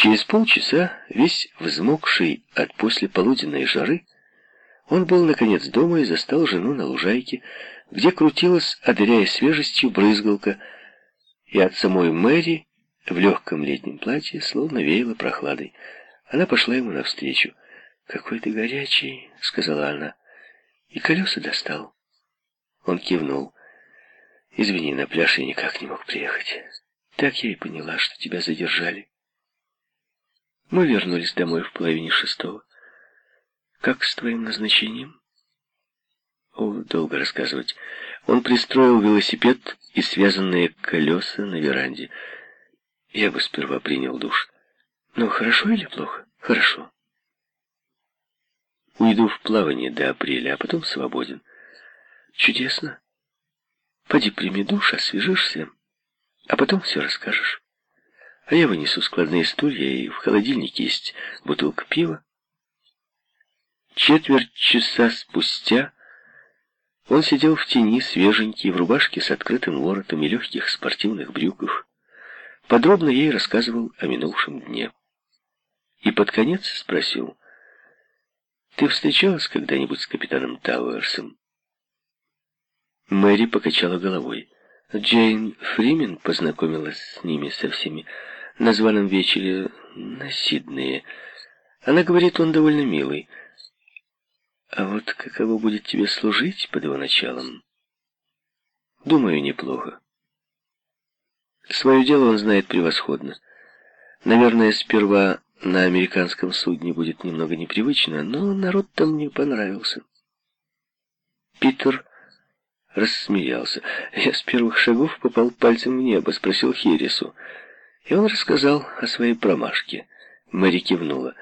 Через полчаса, весь взмокший от послеполуденной жары, он был, наконец, дома и застал жену на лужайке, где крутилась, одаряя свежестью, брызгалка, и от самой Мэри в легком летнем платье словно веяло прохладой. Она пошла ему навстречу. «Какой ты горячий», — сказала она, — «и колеса достал». Он кивнул. «Извини, на пляж я никак не мог приехать. Так я и поняла, что тебя задержали». Мы вернулись домой в половине шестого. Как с твоим назначением? О, долго рассказывать. Он пристроил велосипед и связанные колеса на веранде. Я бы сперва принял душ. Ну, хорошо или плохо? Хорошо. Уйду в плавание до апреля, а потом свободен. Чудесно. Поди прими душ, освежишься, а потом все расскажешь. А я вынесу складные стулья, и в холодильнике есть бутылка пива. Четверть часа спустя он сидел в тени, свеженький, в рубашке с открытым воротом и легких спортивных брюков. Подробно ей рассказывал о минувшем дне. И под конец спросил, «Ты встречалась когда-нибудь с капитаном Тауэрсом?» Мэри покачала головой. Джейн Фримен познакомилась с ними со всеми на званом вечере на Сиднее. Она говорит, он довольно милый. А вот каково будет тебе служить под его началом? Думаю, неплохо. Свое дело он знает превосходно. Наверное, сперва на американском судне будет немного непривычно, но народ там мне понравился. Питер рассмеялся. Я с первых шагов попал пальцем в небо, спросил Хересу. И он рассказал о своей промашке. Мэри кивнула.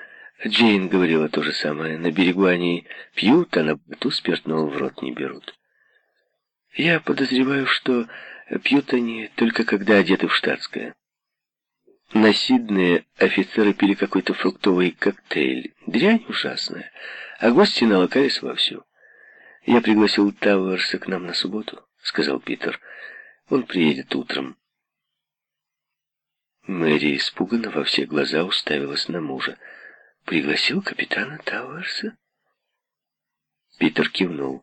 Джейн говорила то же самое. На берегу они пьют, а на борту спиртного в рот не берут. Я подозреваю, что пьют они только когда одеты в штатское. На Сиднее офицеры пили какой-то фруктовый коктейль. Дрянь ужасная. А гости налокались вовсю. «Я пригласил Тауэрса к нам на субботу», — сказал Питер. «Он приедет утром». Мэри испуганно во все глаза уставилась на мужа пригласил капитана Тауэрса?» Питер кивнул.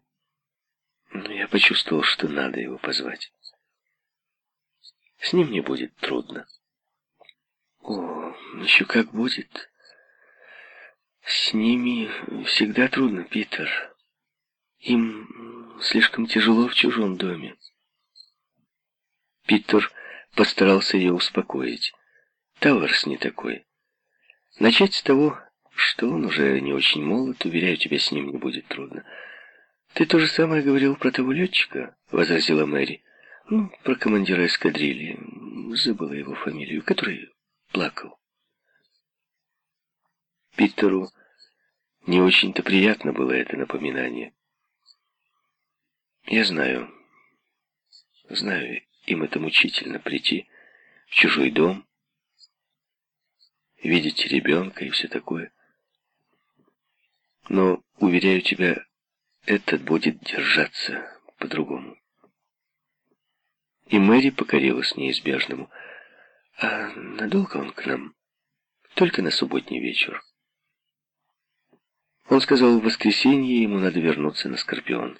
Я почувствовал, что надо его позвать. С ним не будет трудно. О, еще как будет. С ними всегда трудно, Питер. Им слишком тяжело в чужом доме. Питер постарался ее успокоить. Тауэрс не такой. Начать с того, что он уже не очень молод, уверяю тебя, с ним не будет трудно. Ты то же самое говорил про того летчика, возразила Мэри. Ну, про командира эскадрильи, забыла его фамилию, который плакал. Питеру не очень-то приятно было это напоминание. Я знаю, знаю, им это мучительно прийти в чужой дом, видеть ребенка и все такое. Но, уверяю тебя, этот будет держаться по-другому. И Мэри покорилась неизбежному. А надолго он к нам? Только на субботний вечер. Он сказал, в воскресенье ему надо вернуться на Скорпион.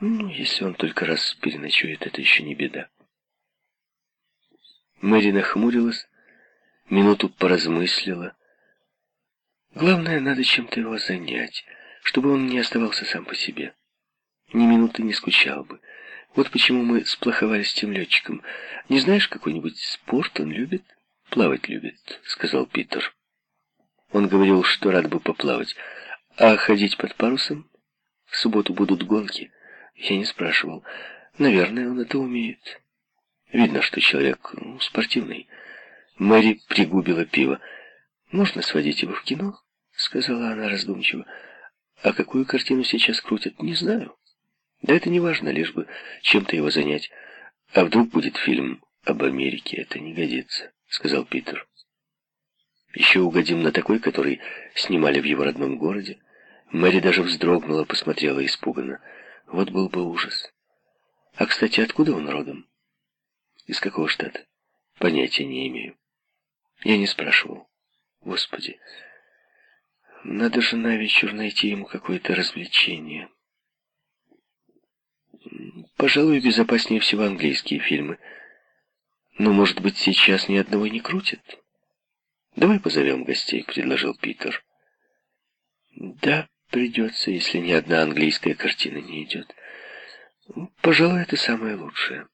Ну, если он только раз переночует, это еще не беда. Мэри нахмурилась, минуту поразмыслила, Главное, надо чем-то его занять, чтобы он не оставался сам по себе. Ни минуты не скучал бы. Вот почему мы сплоховали с тем летчиком. Не знаешь, какой-нибудь спорт он любит? Плавать любит, сказал Питер. Он говорил, что рад бы поплавать. А ходить под парусом? В субботу будут гонки. Я не спрашивал. Наверное, он это умеет. Видно, что человек ну, спортивный. Мэри пригубила пиво. Можно сводить его в кино? — сказала она раздумчиво. «А какую картину сейчас крутят, не знаю. Да это не важно, лишь бы чем-то его занять. А вдруг будет фильм об Америке, это не годится», — сказал Питер. «Еще угодим на такой, который снимали в его родном городе». Мэри даже вздрогнула, посмотрела испуганно. Вот был бы ужас. «А, кстати, откуда он родом?» «Из какого штата?» «Понятия не имею». Я не спрашивал. Господи, надо же на вечер найти ему какое-то развлечение. Пожалуй, безопаснее всего английские фильмы. Но, может быть, сейчас ни одного не крутят? Давай позовем гостей, предложил Питер. Да, придется, если ни одна английская картина не идет. Пожалуй, это самое лучшее.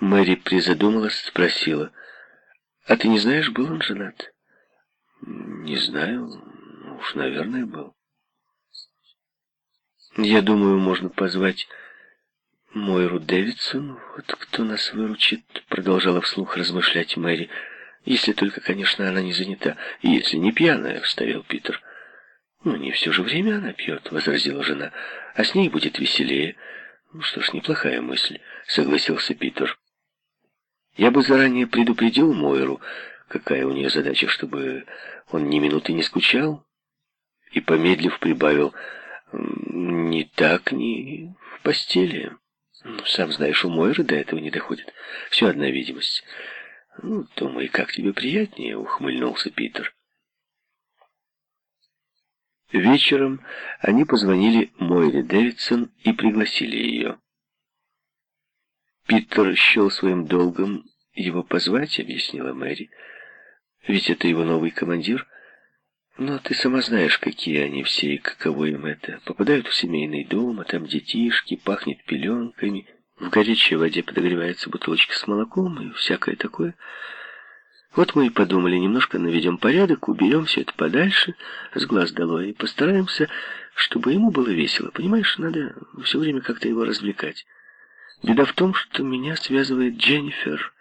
Мэри призадумалась, спросила, «А ты не знаешь, был он женат?» «Не знаю, уж, наверное, был». «Я думаю, можно позвать Мойру Дэвидсон, вот кто нас выручит», продолжала вслух размышлять Мэри, «если только, конечно, она не занята, если не пьяная», — вставил Питер. «Ну, не все же время она пьет», — возразила жена, «а с ней будет веселее». «Ну что ж, неплохая мысль», — согласился Питер. «Я бы заранее предупредил Мойру, какая у нее задача, чтобы он ни минуты не скучал». И, помедлив, прибавил, «Не так, ни в постели». Ну, сам знаешь, у Мойры до этого не доходит. Все одна видимость. Ну, думай, как тебе приятнее, ухмыльнулся Питер. Вечером они позвонили Мойре Дэвидсон и пригласили ее. Питер счел своим долгом его позвать, объяснила Мэри. Ведь это его новый командир. Но ты сама знаешь, какие они все и каково им это. Попадают в семейный дом, а там детишки, пахнет пеленками. В горячей воде подогревается бутылочка с молоком и всякое такое. Вот мы и подумали, немножко наведем порядок, уберем все это подальше, с глаз долой, и постараемся, чтобы ему было весело. Понимаешь, надо все время как-то его развлекать. Беда в том, что меня связывает Дженнифер.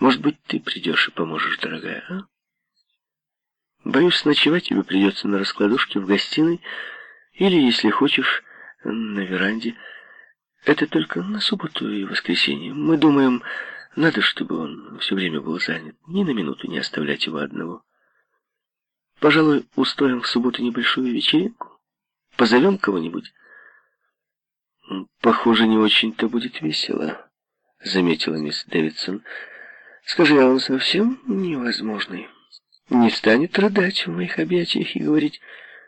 Может быть, ты придешь и поможешь, дорогая, а? Боюсь, ночевать тебе придется на раскладушке в гостиной, или, если хочешь, на веранде. Это только на субботу и воскресенье. Мы думаем... Надо, чтобы он все время был занят. Ни на минуту не оставлять его одного. Пожалуй, устроим в субботу небольшую вечеринку. Позовем кого-нибудь. Похоже, не очень-то будет весело, заметила мисс Дэвидсон. Скажи, а он совсем невозможный. Не станет рыдать в моих объятиях и говорить,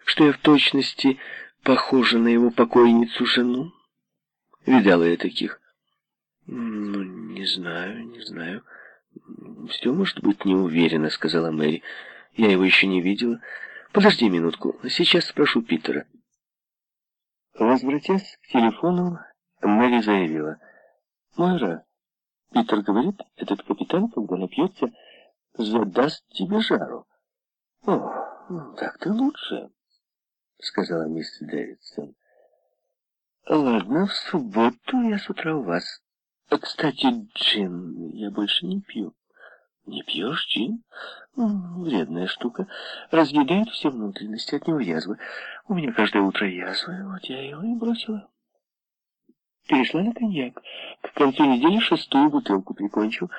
что я в точности похожа на его покойницу жену. Видала я таких. «Ну, не знаю, не знаю. Все может быть не уверенно», — сказала Мэри. «Я его еще не видела. Подожди минутку, сейчас спрошу Питера». Возвратясь к телефону, Мэри заявила. «Мойра, Питер говорит, этот капитан, когда напьется, задаст тебе жару». «О, ну, так-то лучше», — сказала мисс Дэвидсон. «Ладно, в субботу я с утра у вас». Кстати, джин я больше не пью. Не пьешь джин? Вредная штука. Разъедает все внутренности, от него язвы. У меня каждое утро язвы, вот я его и бросила. Перешла на коньяк. К концу недели шестую бутылку прикончу.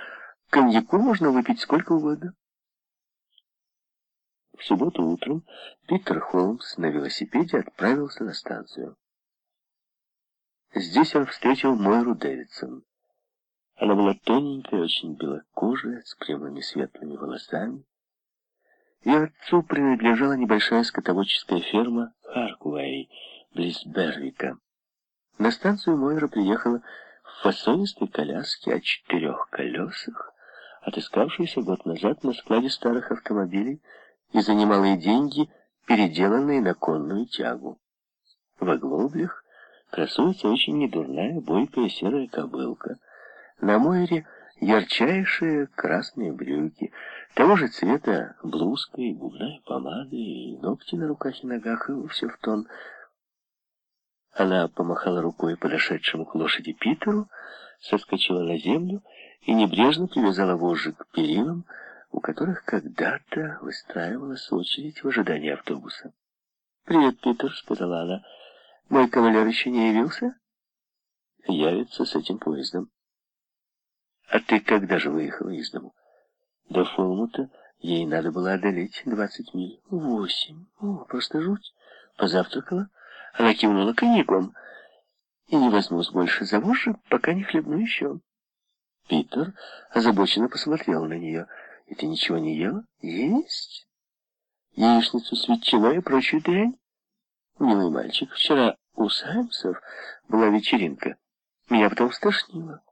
Коньяку можно выпить сколько угодно. В субботу утром Питер Холмс на велосипеде отправился на станцию. Здесь он встретил Мойру Дэвидсон. Она была тоненькая, очень белокожая, с прямыми светлыми волосами. Ее отцу принадлежала небольшая скотоводческая ферма Харкуэй, близ Бервика. На станцию Мойра приехала в фасонистой коляске о четырех колесах, отыскавшейся год назад на складе старых автомобилей и за немалые деньги, переделанные на конную тягу. В оглоблях красуется очень недурная, бойкая серая кобылка — на Мойре ярчайшие красные брюки, того же цвета блузка и губная помада, и ногти на руках и ногах, и все в тон. Она помахала рукой подошедшему к лошади Питеру, соскочила на землю и небрежно привязала вожжи к перилам, у которых когда-то выстраивалась очередь в ожидании автобуса. «Привет, Питер», — сказала она. «Мой кавалер еще не явился?» «Явится с этим поездом». А ты когда же выехала из дому? До Фолмута ей надо было одолеть двадцать миль. Восемь. О, просто жуть. Позавтракала. Она кивнула коньяком. И не возьмусь больше за вожжи, пока не хлебну еще. Питер озабоченно посмотрел на нее. И ты ничего не ела? Есть. Яичницу с ветчиной и прочую дрянь. Милый мальчик, вчера у Саймсов была вечеринка. Меня потом стошнило.